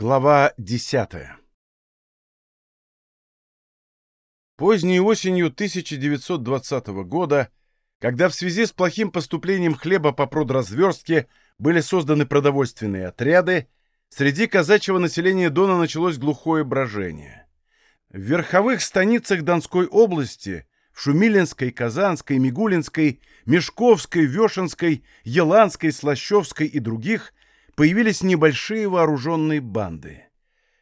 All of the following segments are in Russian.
Глава десятая Поздней осенью 1920 года, когда в связи с плохим поступлением хлеба по продразверстке были созданы продовольственные отряды, среди казачьего населения Дона началось глухое брожение. В верховых станицах Донской области, в Шумилинской, Казанской, Мигулинской, Мешковской, Вешенской, Еланской, Слащевской и других появились небольшие вооруженные банды.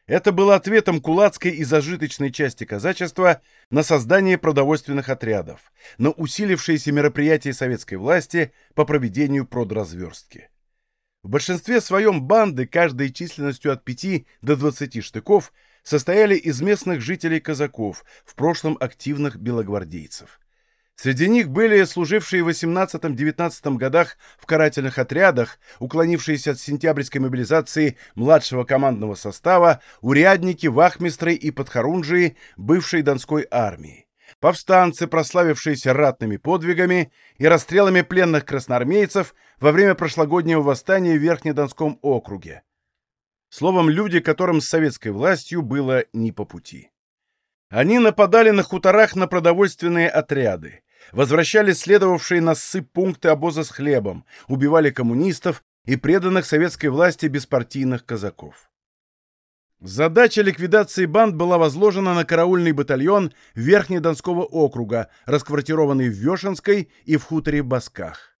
Это было ответом кулацкой и зажиточной части казачества на создание продовольственных отрядов, на усилившиеся мероприятия советской власти по проведению продразверстки. В большинстве своем банды, каждой численностью от 5 до 20 штыков, состояли из местных жителей казаков, в прошлом активных белогвардейцев. Среди них были служившие в 18-19 годах в карательных отрядах, уклонившиеся от сентябрьской мобилизации младшего командного состава, урядники, вахмистры и подхорунжии бывшей Донской армии, повстанцы, прославившиеся ратными подвигами и расстрелами пленных красноармейцев во время прошлогоднего восстания в Верхнедонском округе. Словом, люди, которым с советской властью было не по пути. Они нападали на хуторах на продовольственные отряды, возвращали следовавшие на ссып пункты обоза с хлебом, убивали коммунистов и преданных советской власти беспартийных казаков. Задача ликвидации банд была возложена на караульный батальон Верхнедонского округа, расквартированный в Вешенской и в хуторе Басках.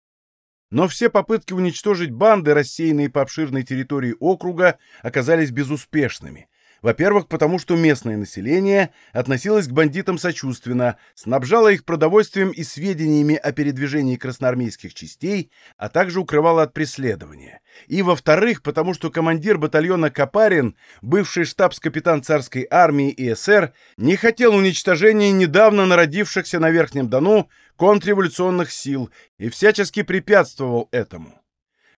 Но все попытки уничтожить банды, рассеянные по обширной территории округа, оказались безуспешными, во-первых, потому что местное население относилось к бандитам сочувственно, снабжало их продовольствием и сведениями о передвижении красноармейских частей, а также укрывало от преследования. И, во-вторых, потому что командир батальона Капарин, бывший штабс-капитан царской армии и СР, не хотел уничтожения недавно народившихся на Верхнем Дону контрреволюционных сил и всячески препятствовал этому.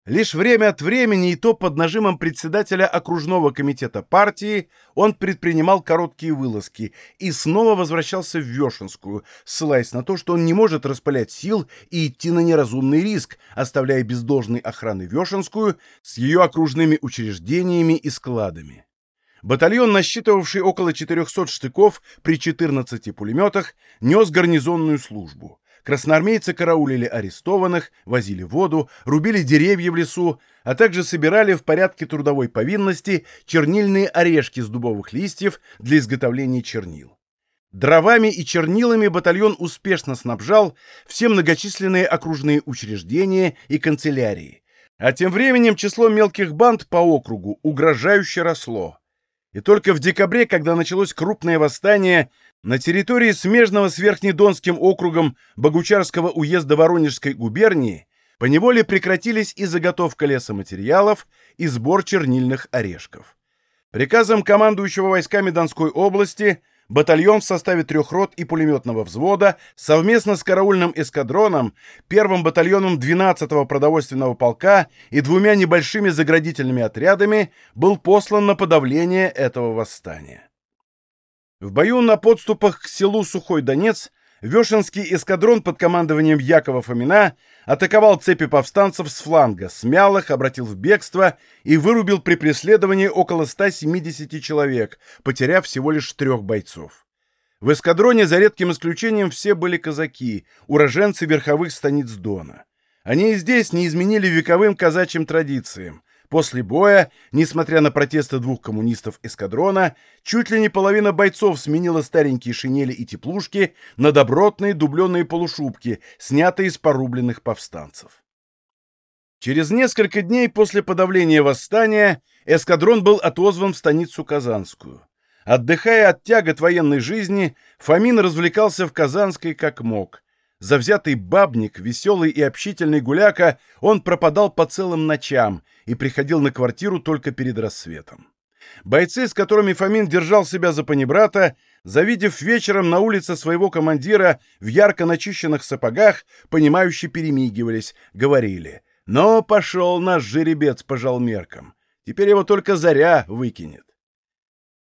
Лишь время от времени и то под нажимом председателя окружного комитета партии он предпринимал короткие вылазки и снова возвращался в Вешенскую, ссылаясь на то, что он не может распылять сил и идти на неразумный риск, оставляя без должной охраны Вешенскую с ее окружными учреждениями и складами. Батальон, насчитывавший около 400 штыков при 14 пулеметах, нес гарнизонную службу. Красноармейцы караулили арестованных, возили воду, рубили деревья в лесу, а также собирали в порядке трудовой повинности чернильные орешки с дубовых листьев для изготовления чернил. Дровами и чернилами батальон успешно снабжал все многочисленные окружные учреждения и канцелярии. А тем временем число мелких банд по округу угрожающе росло. И только в декабре, когда началось крупное восстание, на территории смежного с Верхнедонским округом Богучарского уезда Воронежской губернии поневоле прекратились и заготовка лесоматериалов, и сбор чернильных орешков. Приказом командующего войсками Донской области батальон в составе трех рот и пулеметного взвода совместно с караульным эскадроном, первым батальоном 12-го продовольственного полка и двумя небольшими заградительными отрядами был послан на подавление этого восстания. В бою на подступах к селу Сухой Донец Вешенский эскадрон под командованием Якова Фомина атаковал цепи повстанцев с фланга, смял их, обратил в бегство и вырубил при преследовании около 170 человек, потеряв всего лишь трех бойцов. В эскадроне, за редким исключением, все были казаки, уроженцы верховых станиц Дона. Они и здесь не изменили вековым казачьим традициям. После боя, несмотря на протесты двух коммунистов эскадрона, чуть ли не половина бойцов сменила старенькие шинели и теплушки на добротные дубленые полушубки, снятые из порубленных повстанцев. Через несколько дней после подавления восстания эскадрон был отозван в станицу Казанскую. Отдыхая от тягот военной жизни, Фомин развлекался в Казанской как мог. Завзятый бабник, веселый и общительный гуляка, он пропадал по целым ночам — и приходил на квартиру только перед рассветом. Бойцы, с которыми Фомин держал себя за панибрата, завидев вечером на улице своего командира в ярко начищенных сапогах, понимающе перемигивались, говорили «Но пошел наш жеребец по жалмеркам, теперь его только заря выкинет».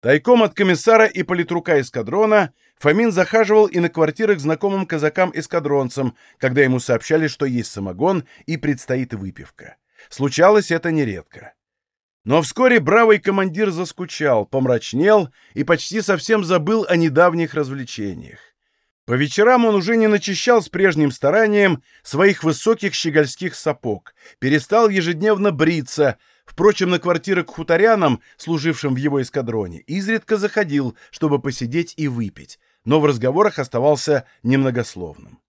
Тайком от комиссара и политрука эскадрона Фомин захаживал и на квартиры к знакомым казакам-эскадронцам, когда ему сообщали, что есть самогон и предстоит выпивка. Случалось это нередко. Но вскоре бравый командир заскучал, помрачнел и почти совсем забыл о недавних развлечениях. По вечерам он уже не начищал с прежним старанием своих высоких щегольских сапог, перестал ежедневно бриться, впрочем, на квартиры к хуторянам, служившим в его эскадроне, изредка заходил, чтобы посидеть и выпить, но в разговорах оставался немногословным.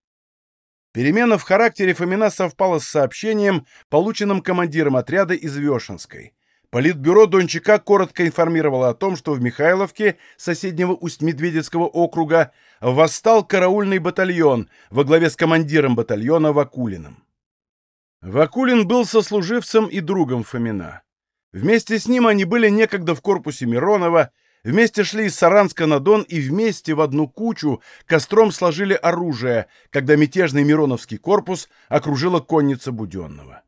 Перемена в характере Фомина совпала с сообщением, полученным командиром отряда из Вешенской. Политбюро Дончака коротко информировало о том, что в Михайловке, соседнего Усть-Медведецкого округа, восстал караульный батальон во главе с командиром батальона Вакулиным. Вакулин был сослуживцем и другом Фомина. Вместе с ним они были некогда в корпусе Миронова, вместе шли из Саранска на Дон и вместе в одну кучу костром сложили оружие, когда мятежный Мироновский корпус окружила конница Буденного.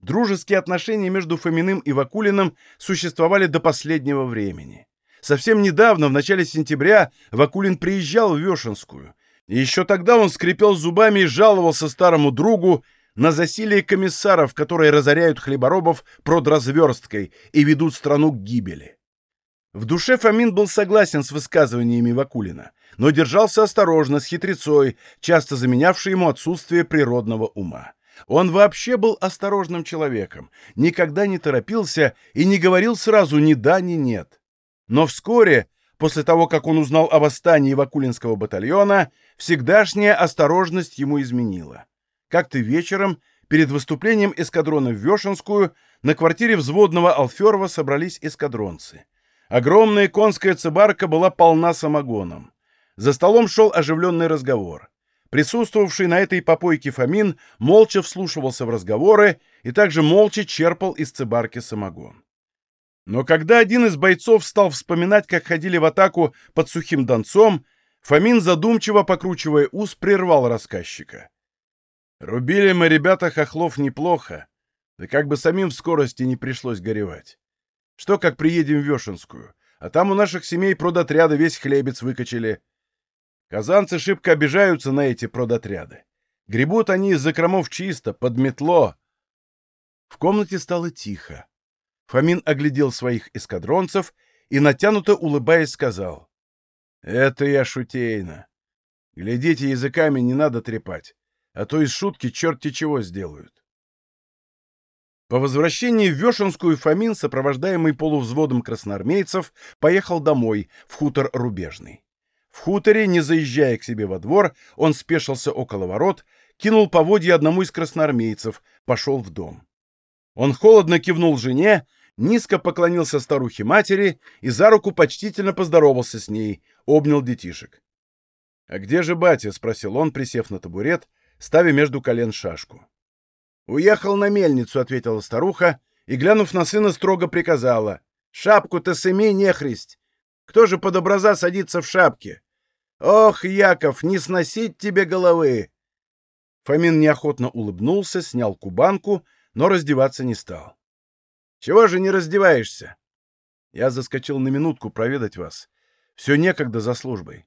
Дружеские отношения между Фоминым и Вакулиным существовали до последнего времени. Совсем недавно, в начале сентября, Вакулин приезжал в Вешенскую. И еще тогда он скрипел зубами и жаловался старому другу на засилие комиссаров, которые разоряют хлеборобов продразверсткой и ведут страну к гибели. В душе Фомин был согласен с высказываниями Вакулина, но держался осторожно, с хитрецой, часто заменявшей ему отсутствие природного ума. Он вообще был осторожным человеком, никогда не торопился и не говорил сразу ни да, ни нет. Но вскоре, после того, как он узнал о восстании Вакулинского батальона, всегдашняя осторожность ему изменила. Как-то вечером, перед выступлением эскадрона в Вешенскую, на квартире взводного Алферова собрались эскадронцы. Огромная конская цибарка была полна самогоном. За столом шел оживленный разговор. Присутствовавший на этой попойке Фомин молча вслушивался в разговоры и также молча черпал из цибарки самогон. Но когда один из бойцов стал вспоминать, как ходили в атаку под сухим донцом, Фомин, задумчиво покручивая ус, прервал рассказчика. «Рубили мы, ребята, хохлов неплохо, да как бы самим в скорости не пришлось горевать. Что, как приедем в Вешенскую, а там у наших семей продотряда весь хлебец выкачали». Казанцы шибко обижаются на эти продотряды. Гребут они из закромов чисто, под метло. В комнате стало тихо. Фомин оглядел своих эскадронцев и, натянуто улыбаясь, сказал. — Это я шутейно. Глядите, языками не надо трепать, а то из шутки черти чего сделают. По возвращении в Вешенскую Фомин, сопровождаемый полувзводом красноармейцев, поехал домой, в хутор Рубежный. В хуторе, не заезжая к себе во двор, он спешился около ворот, кинул поводья одному из красноармейцев, пошел в дом. Он холодно кивнул жене, низко поклонился старухе-матери и за руку почтительно поздоровался с ней, обнял детишек. — А где же батя? — спросил он, присев на табурет, ставя между колен шашку. — Уехал на мельницу, — ответила старуха, и, глянув на сына, строго приказала. — Шапку-то сыми, нехристь! Кто же под образа садится в шапке? Ох, Яков, не сносить тебе головы!» Фомин неохотно улыбнулся, снял кубанку, но раздеваться не стал. «Чего же не раздеваешься?» «Я заскочил на минутку проведать вас. Все некогда за службой».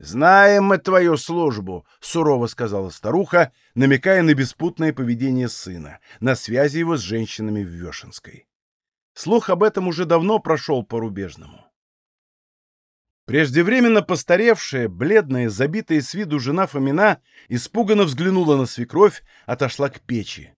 «Знаем мы твою службу», — сурово сказала старуха, намекая на беспутное поведение сына, на связи его с женщинами в Вешенской. Слух об этом уже давно прошел по рубежному. Преждевременно постаревшая, бледная, забитая с виду жена Фомина испуганно взглянула на свекровь, отошла к печи.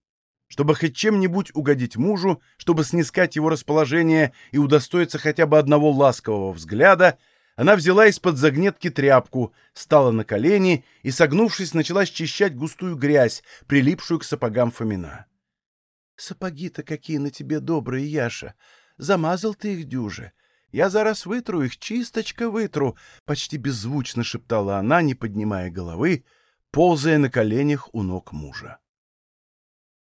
Чтобы хоть чем-нибудь угодить мужу, чтобы снискать его расположение и удостоиться хотя бы одного ласкового взгляда, она взяла из-под загнетки тряпку, стала на колени и, согнувшись, начала счищать густую грязь, прилипшую к сапогам Фомина. — Сапоги-то какие на тебе добрые, Яша! Замазал ты их дюже! Я зараз вытру их, чисточка вытру, — почти беззвучно шептала она, не поднимая головы, ползая на коленях у ног мужа.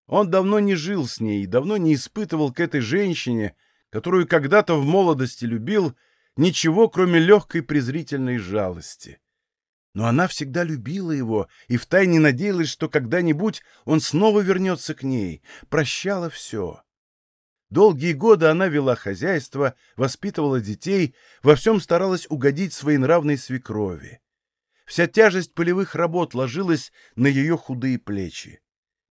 Он давно не жил с ней, давно не испытывал к этой женщине, которую когда-то в молодости любил, ничего, кроме легкой презрительной жалости. Но она всегда любила его и втайне надеялась, что когда-нибудь он снова вернется к ней, прощала все. Долгие годы она вела хозяйство, воспитывала детей, во всем старалась угодить своей нравной свекрови. Вся тяжесть полевых работ ложилась на ее худые плечи.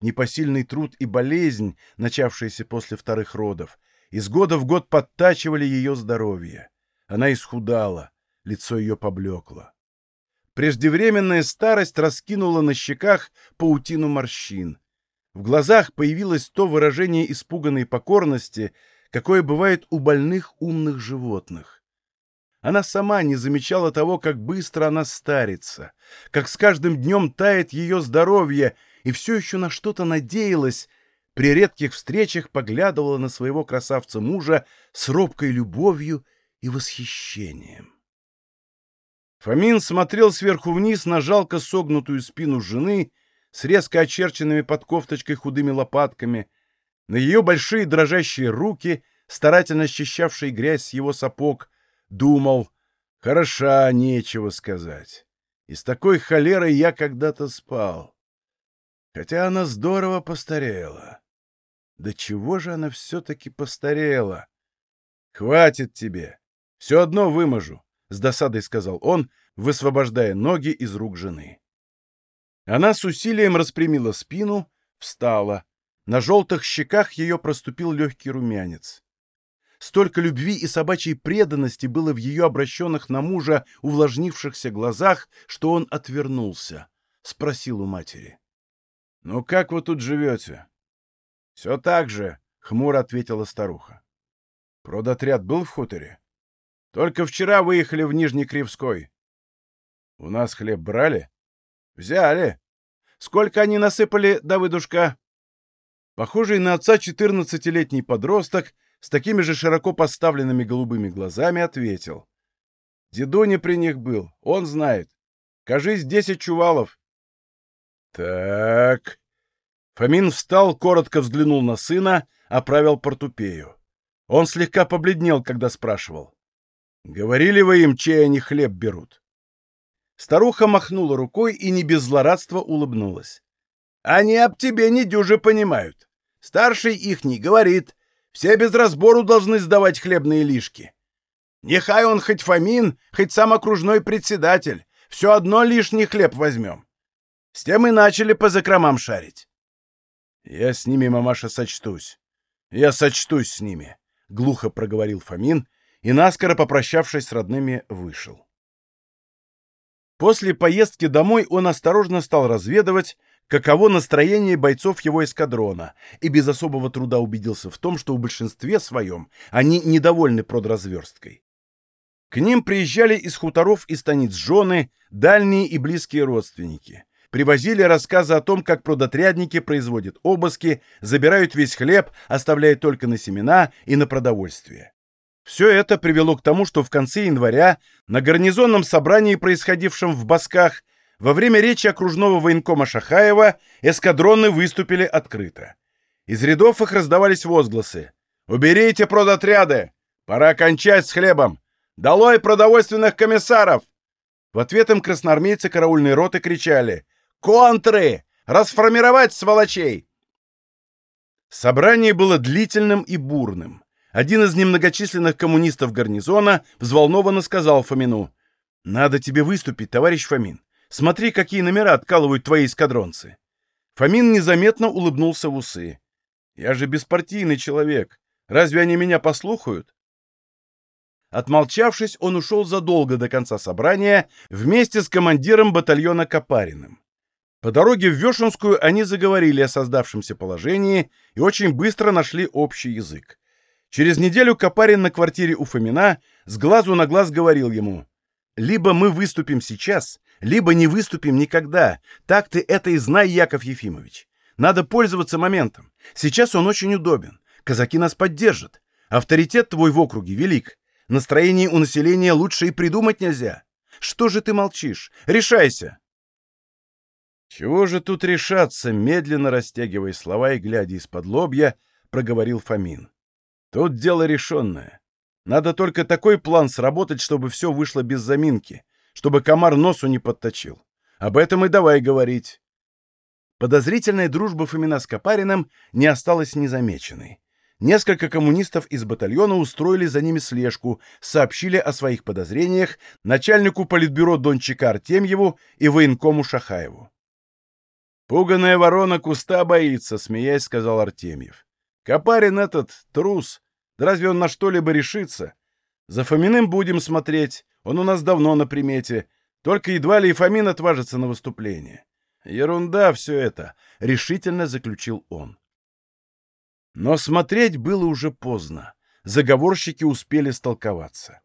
Непосильный труд и болезнь, начавшиеся после вторых родов, из года в год подтачивали ее здоровье. Она исхудала, лицо ее поблекло. Преждевременная старость раскинула на щеках паутину морщин. В глазах появилось то выражение испуганной покорности, какое бывает у больных умных животных. Она сама не замечала того, как быстро она старится, как с каждым днем тает ее здоровье, и все еще на что-то надеялась, при редких встречах поглядывала на своего красавца-мужа с робкой любовью и восхищением. Фомин смотрел сверху вниз на жалко согнутую спину жены с резко очерченными под кофточкой худыми лопатками, на ее большие дрожащие руки, старательно счищавшие грязь с его сапог, думал, хороша, нечего сказать. И с такой холерой я когда-то спал. Хотя она здорово постарела. Да чего же она все-таки постарела? Хватит тебе. Все одно выможу, — с досадой сказал он, высвобождая ноги из рук жены. Она с усилием распрямила спину, встала. На желтых щеках ее проступил легкий румянец. Столько любви и собачьей преданности было в ее обращенных на мужа увлажнившихся глазах, что он отвернулся. Спросил у матери. — Ну как вы тут живете? — Все так же, — хмуро ответила старуха. — Продотряд был в хуторе? — Только вчера выехали в Нижний Кривской. — У нас хлеб брали? — Взяли. Сколько они насыпали, Давыдушка? Похожий на отца четырнадцатилетний подросток с такими же широко поставленными голубыми глазами ответил. Дедуня при них был, он знает. Кажись, десять чувалов. Так. Фомин встал, коротко взглянул на сына, оправил портупею. Он слегка побледнел, когда спрашивал. «Говорили вы им, чей они хлеб берут?» Старуха махнула рукой и не без злорадства улыбнулась. «Они об тебе не дюже понимают. Старший их не говорит. Все без разбору должны сдавать хлебные лишки. Нехай он хоть Фомин, хоть сам окружной председатель. Все одно лишний хлеб возьмем. С тем и начали по закромам шарить. Я с ними, мамаша, сочтусь. Я сочтусь с ними, — глухо проговорил Фомин и, наскоро попрощавшись с родными, вышел. После поездки домой он осторожно стал разведывать, каково настроение бойцов его эскадрона, и без особого труда убедился в том, что в большинстве своем они недовольны продразверсткой. К ним приезжали из хуторов и станиц жены, дальние и близкие родственники. Привозили рассказы о том, как продотрядники производят обыски, забирают весь хлеб, оставляя только на семена и на продовольствие. Все это привело к тому, что в конце января на гарнизонном собрании, происходившем в Басках, во время речи окружного военкома Шахаева эскадроны выступили открыто. Из рядов их раздавались возгласы. «Уберите продотряды! Пора кончать с хлебом! Долой продовольственных комиссаров!» В ответ им красноармейцы караульной роты кричали «Контры! Расформировать сволочей!» Собрание было длительным и бурным. Один из немногочисленных коммунистов гарнизона взволнованно сказал Фомину «Надо тебе выступить, товарищ Фомин. Смотри, какие номера откалывают твои эскадронцы. Фомин незаметно улыбнулся в усы. Я же беспартийный человек. Разве они меня послухают? Отмолчавшись, он ушел задолго до конца собрания вместе с командиром батальона Копариным. По дороге в Вешенскую они заговорили о создавшемся положении и очень быстро нашли общий язык. Через неделю Копарин на квартире у Фомина с глазу на глаз говорил ему, «Либо мы выступим сейчас, либо не выступим никогда. Так ты это и знай, Яков Ефимович. Надо пользоваться моментом. Сейчас он очень удобен. Казаки нас поддержат. Авторитет твой в округе велик. Настроение у населения лучше и придумать нельзя. Что же ты молчишь? Решайся!» «Чего же тут решаться?» — медленно растягивая слова и глядя из-под лобья, проговорил Фомин. «Тут дело решенное. Надо только такой план сработать, чтобы все вышло без заминки чтобы комар носу не подточил. Об этом и давай говорить. Подозрительная дружба Фомина с Копариным не осталась незамеченной. Несколько коммунистов из батальона устроили за ними слежку, сообщили о своих подозрениях начальнику политбюро Дончика Артемьеву и военкому Шахаеву. «Пуганая ворона куста боится», — смеясь сказал Артемьев. «Копарин этот трус. Да разве он на что-либо решится? За Фоминым будем смотреть, он у нас давно на примете. Только едва ли и Фомин отважится на выступление. Ерунда все это, — решительно заключил он. Но смотреть было уже поздно. Заговорщики успели столковаться.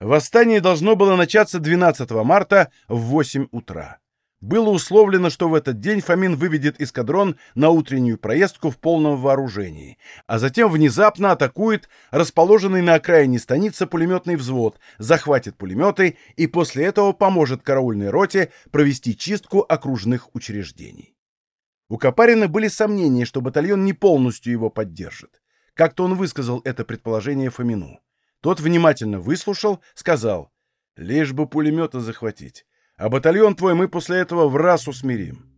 Восстание должно было начаться 12 марта в 8 утра. Было условлено, что в этот день Фомин выведет эскадрон на утреннюю проездку в полном вооружении, а затем внезапно атакует расположенный на окраине станицы пулеметный взвод, захватит пулеметы и после этого поможет караульной роте провести чистку окружных учреждений. У Капарина были сомнения, что батальон не полностью его поддержит. Как-то он высказал это предположение Фомину. Тот внимательно выслушал, сказал, «Лишь бы пулеметы захватить а батальон твой мы после этого в раз усмирим.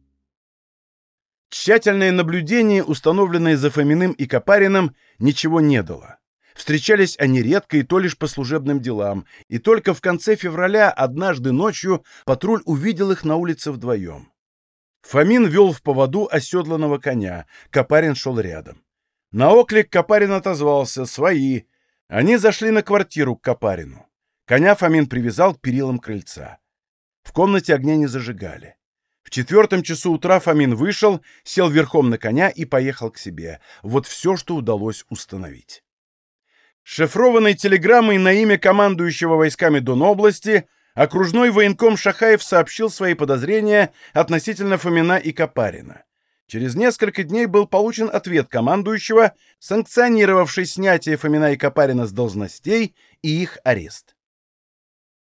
Тщательное наблюдение, установленное за Фоминым и Копариным, ничего не дало. Встречались они редко и то лишь по служебным делам, и только в конце февраля однажды ночью патруль увидел их на улице вдвоем. Фомин вел в поводу оседланного коня, Копарин шел рядом. На оклик Копарин отозвался «Свои». Они зашли на квартиру к Копарину. Коня Фомин привязал к перилам крыльца. В комнате огня не зажигали. В четвертом часу утра Фомин вышел, сел верхом на коня и поехал к себе. Вот все, что удалось установить. Шифрованной телеграммой на имя командующего войсками Донобласти окружной военком Шахаев сообщил свои подозрения относительно Фомина и Копарина. Через несколько дней был получен ответ командующего, санкционировавший снятие Фомина и Копарина с должностей и их арест.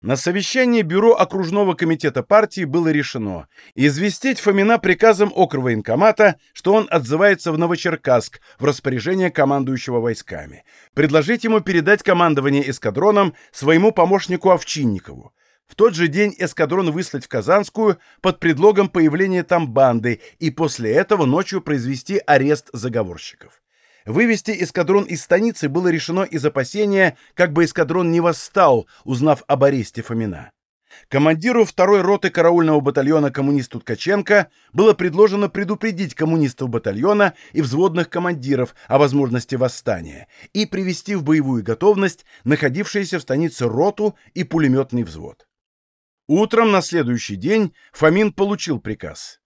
На совещании Бюро окружного комитета партии было решено известить Фомина приказом окрвоенкомата, что он отзывается в Новочеркасск в распоряжение командующего войсками, предложить ему передать командование эскадроном своему помощнику Овчинникову, в тот же день эскадрон выслать в Казанскую под предлогом появления там банды и после этого ночью произвести арест заговорщиков. Вывести эскадрон из станицы было решено из опасения, как бы эскадрон не восстал, узнав об аресте Фомина. Командиру второй роты караульного батальона коммунисту Ткаченко было предложено предупредить коммунистов батальона и взводных командиров о возможности восстания и привести в боевую готовность находившиеся в станице роту и пулеметный взвод. Утром на следующий день Фомин получил приказ.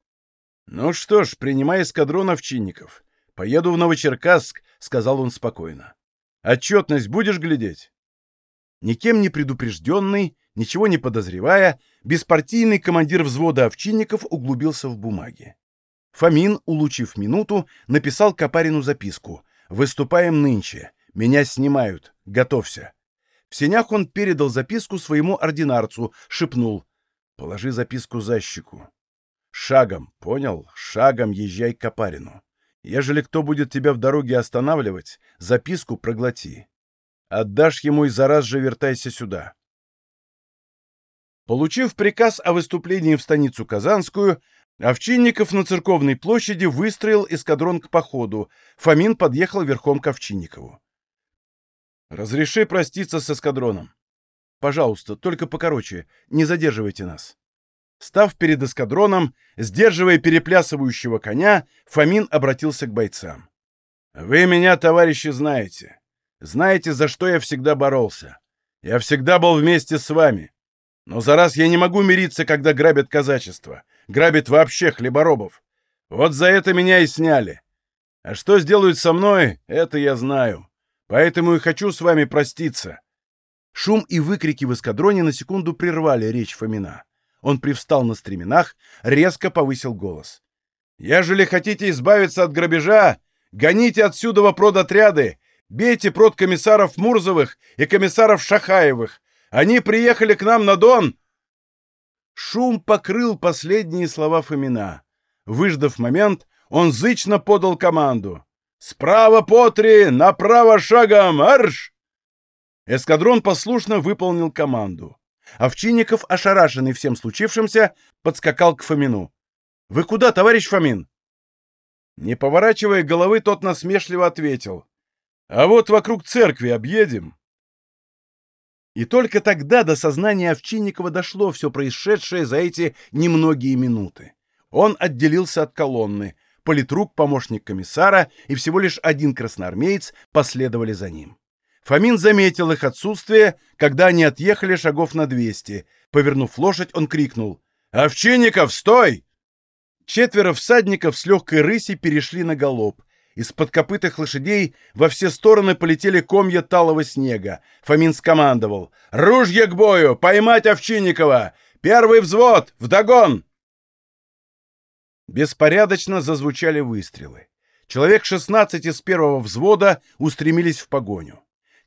«Ну что ж, принимай эскадрон овчинников. «Поеду в Новочеркасск», — сказал он спокойно. «Отчетность будешь глядеть?» Никем не предупрежденный, ничего не подозревая, беспартийный командир взвода овчинников углубился в бумаги. Фомин, улучив минуту, написал Капарину записку. «Выступаем нынче. Меня снимают. Готовься». В сенях он передал записку своему ординарцу, шепнул. «Положи записку за щеку». «Шагом, понял? Шагом езжай к Капарину. Ежели кто будет тебя в дороге останавливать, записку проглоти. Отдашь ему и зараз же вертайся сюда. Получив приказ о выступлении в станицу Казанскую, Овчинников на церковной площади выстроил эскадрон к походу. Фомин подъехал верхом к Овчинникову. «Разреши проститься с эскадроном. Пожалуйста, только покороче, не задерживайте нас». Став перед эскадроном, сдерживая переплясывающего коня, Фомин обратился к бойцам. «Вы меня, товарищи, знаете. Знаете, за что я всегда боролся. Я всегда был вместе с вами. Но за раз я не могу мириться, когда грабят казачество, грабят вообще хлеборобов. Вот за это меня и сняли. А что сделают со мной, это я знаю. Поэтому и хочу с вами проститься». Шум и выкрики в эскадроне на секунду прервали речь Фомина. Он привстал на стременах, резко повысил голос. «Ежели хотите избавиться от грабежа, гоните отсюда во продотряды, бейте продкомиссаров Мурзовых и комиссаров Шахаевых. Они приехали к нам на Дон!» Шум покрыл последние слова Фомина. Выждав момент, он зычно подал команду. «Справа по три, направо шагом, арш!» Эскадрон послушно выполнил команду. Овчинников, ошарашенный всем случившимся, подскакал к Фомину. «Вы куда, товарищ Фомин?» Не поворачивая головы, тот насмешливо ответил. «А вот вокруг церкви объедем». И только тогда до сознания Овчинникова дошло все происшедшее за эти немногие минуты. Он отделился от колонны. политрук, помощник комиссара и всего лишь один красноармеец последовали за ним. Фомин заметил их отсутствие, когда они отъехали шагов на двести. Повернув лошадь, он крикнул «Овчинников, стой!» Четверо всадников с легкой рыси перешли на галоп. Из-под копытых лошадей во все стороны полетели комья талого снега. Фомин скомандовал «Ружья к бою! Поймать Овчинникова! Первый взвод! Вдогон!» Беспорядочно зазвучали выстрелы. Человек 16 из первого взвода устремились в погоню.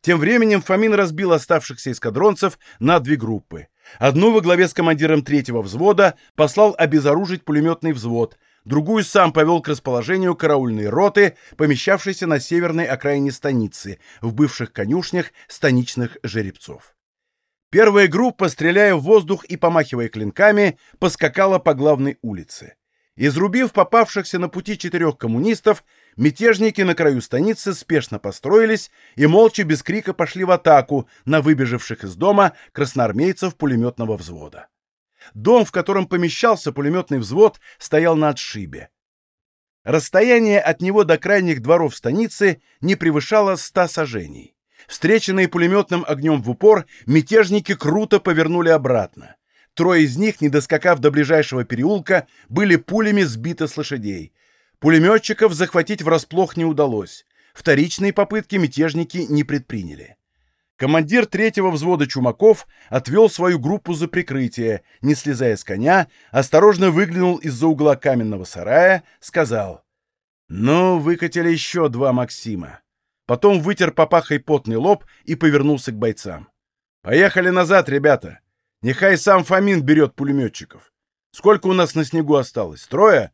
Тем временем Фомин разбил оставшихся эскадронцев на две группы. Одну во главе с командиром третьего взвода послал обезоружить пулеметный взвод, другую сам повел к расположению караульной роты, помещавшейся на северной окраине станицы, в бывших конюшнях станичных жеребцов. Первая группа, стреляя в воздух и помахивая клинками, поскакала по главной улице. Изрубив попавшихся на пути четырех коммунистов, мятежники на краю станицы спешно построились и молча без крика пошли в атаку на выбежавших из дома красноармейцев пулеметного взвода. Дом, в котором помещался пулеметный взвод, стоял на отшибе. Расстояние от него до крайних дворов станицы не превышало ста сажений. Встреченные пулеметным огнем в упор, мятежники круто повернули обратно. Трое из них, не доскакав до ближайшего переулка, были пулями сбиты с лошадей. Пулеметчиков захватить врасплох не удалось. Вторичные попытки мятежники не предприняли. Командир третьего взвода Чумаков отвел свою группу за прикрытие, не слезая с коня, осторожно выглянул из-за угла каменного сарая, сказал «Ну, выкатили еще два Максима». Потом вытер попахой потный лоб и повернулся к бойцам. «Поехали назад, ребята. Нехай сам Фомин берет пулеметчиков. Сколько у нас на снегу осталось? Трое?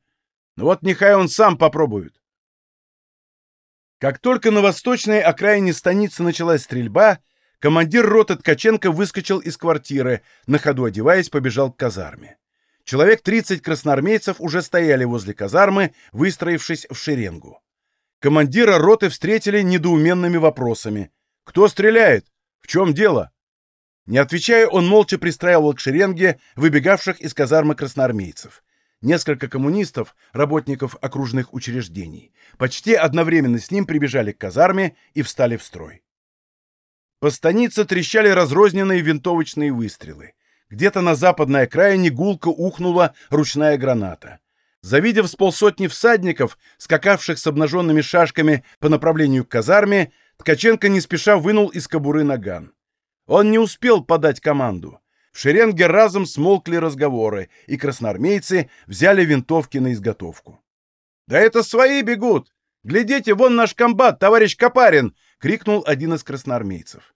Ну вот нехай он сам попробует. Как только на восточной окраине станицы началась стрельба, командир роты Ткаченко выскочил из квартиры, на ходу одеваясь, побежал к казарме. Человек 30 красноармейцев уже стояли возле казармы, выстроившись в шеренгу. Командира роты встретили недоуменными вопросами. «Кто стреляет? В чем дело?» Не отвечая, он молча пристраивал к шеренге выбегавших из казармы красноармейцев. Несколько коммунистов, работников окружных учреждений, почти одновременно с ним прибежали к казарме и встали в строй. По станице трещали разрозненные винтовочные выстрелы. Где-то на западной окраине гулко ухнула ручная граната. Завидев с полсотни всадников, скакавших с обнаженными шашками по направлению к казарме, Ткаченко не спеша вынул из кобуры наган. Он не успел подать команду. В шеренге разом смолкли разговоры, и красноармейцы взяли винтовки на изготовку. «Да это свои бегут! Глядите, вон наш комбат, товарищ Копарин!» — крикнул один из красноармейцев.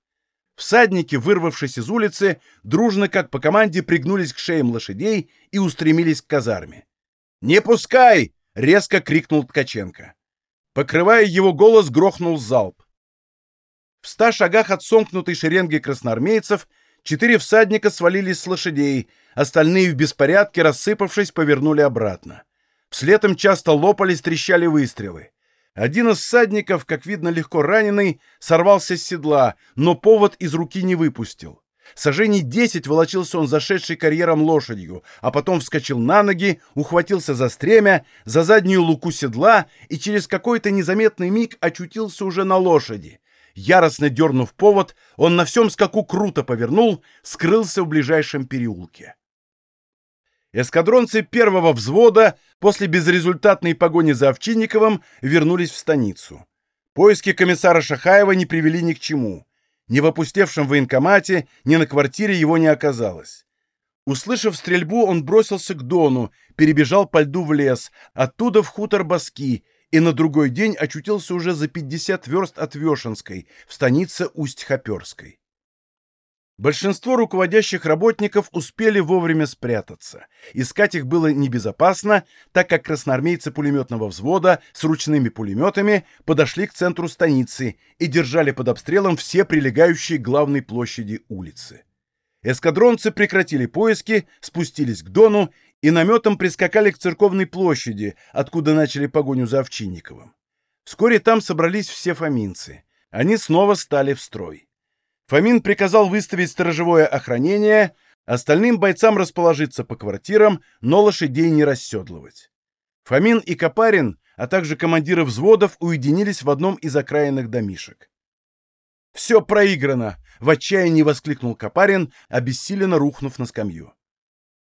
Всадники, вырвавшись из улицы, дружно, как по команде, пригнулись к шеям лошадей и устремились к казарме. «Не пускай!» — резко крикнул Ткаченко. Покрывая его голос, грохнул залп. В ста шагах от сомкнутой шеренги красноармейцев четыре всадника свалились с лошадей, остальные в беспорядке, рассыпавшись, повернули обратно. Вслед им часто лопались, трещали выстрелы. Один из всадников, как видно легко раненый, сорвался с седла, но повод из руки не выпустил. Сожжений десять волочился он зашедший карьером лошадью, а потом вскочил на ноги, ухватился за стремя, за заднюю луку седла и через какой-то незаметный миг очутился уже на лошади. Яростно дернув повод, он на всем скаку круто повернул, скрылся в ближайшем переулке. Эскадронцы первого взвода после безрезультатной погони за Овчинниковым вернулись в станицу. Поиски комиссара Шахаева не привели ни к чему. Ни в опустевшем военкомате, ни на квартире его не оказалось. Услышав стрельбу, он бросился к Дону, перебежал по льду в лес, оттуда в хутор Баски и на другой день очутился уже за 50 верст от Вешенской, в станице Усть-Хоперской. Большинство руководящих работников успели вовремя спрятаться. Искать их было небезопасно, так как красноармейцы пулеметного взвода с ручными пулеметами подошли к центру станицы и держали под обстрелом все прилегающие к главной площади улицы. Эскадронцы прекратили поиски, спустились к Дону и наметом прискакали к церковной площади, откуда начали погоню за Овчинниковым. Вскоре там собрались все фоминцы. Они снова стали в строй. Фомин приказал выставить сторожевое охранение, остальным бойцам расположиться по квартирам, но лошадей не расседлывать. Фомин и Копарин, а также командиры взводов уединились в одном из окраинных домишек. «Все проиграно!» — в отчаянии воскликнул Копарин, обессиленно рухнув на скамью.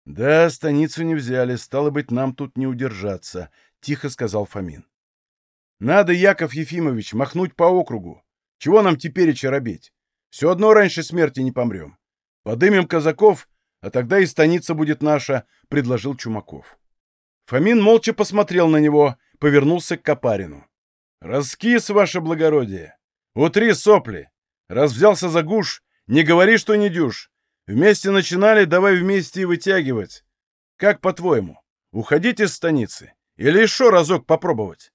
«Да, станицу не взяли, стало быть, нам тут не удержаться», — тихо сказал Фомин. «Надо, Яков Ефимович, махнуть по округу. Чего нам теперь и робеть? Все одно раньше смерти не помрем. Подымем казаков, а тогда и станица будет наша», — предложил Чумаков. Фомин молча посмотрел на него, повернулся к Копарину. «Раскис, ваше благородие! Утри сопли! Раз взялся за гуш, не говори, что не дюшь. Вместе начинали, давай вместе и вытягивать. Как по-твоему, уходить из станицы? Или еще разок попробовать?»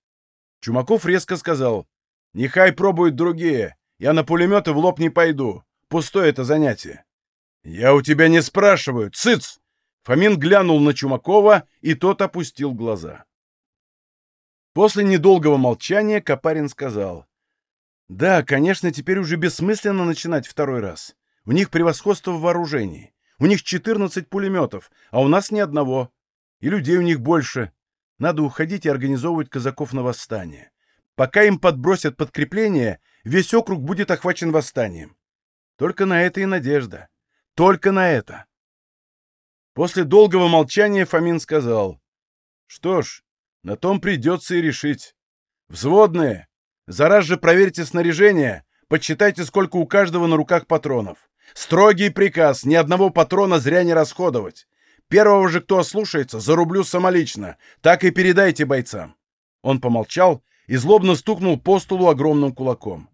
Чумаков резко сказал. «Нехай пробуют другие. Я на пулеметы в лоб не пойду. Пустое это занятие». «Я у тебя не спрашиваю. Цыц!» Фомин глянул на Чумакова, и тот опустил глаза. После недолгого молчания Копарин сказал. Да, конечно, теперь уже бессмысленно начинать второй раз. У них превосходство в вооружении. У них 14 пулеметов, а у нас ни одного. И людей у них больше. Надо уходить и организовывать казаков на восстание. Пока им подбросят подкрепление, весь округ будет охвачен восстанием. Только на это и надежда. Только на это. После долгого молчания Фомин сказал. Что ж, на том придется и решить. Взводные, Зараз же проверьте снаряжение, подсчитайте, сколько у каждого на руках патронов. Строгий приказ, ни одного патрона зря не расходовать. Первого же, кто ослушается, зарублю самолично. Так и передайте бойцам. Он помолчал и злобно стукнул по столу огромным кулаком.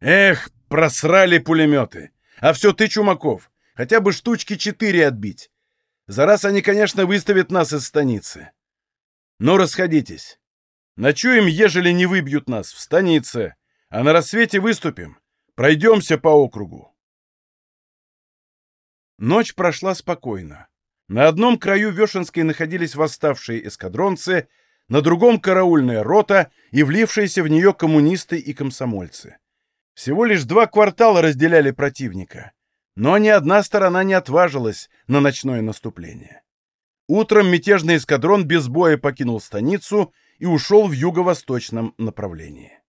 Эх, просрали пулеметы. А все ты, Чумаков, хотя бы штучки четыре отбить. За раз они, конечно, выставят нас из станицы. Ну, расходитесь. Ночуем, ежели не выбьют нас, в станице, а на рассвете выступим. Пройдемся по округу. Ночь прошла спокойно. На одном краю Вешенской находились восставшие эскадронцы, на другом — караульная рота и влившиеся в нее коммунисты и комсомольцы. Всего лишь два квартала разделяли противника, но ни одна сторона не отважилась на ночное наступление. Утром мятежный эскадрон без боя покинул станицу и ушел в юго-восточном направлении.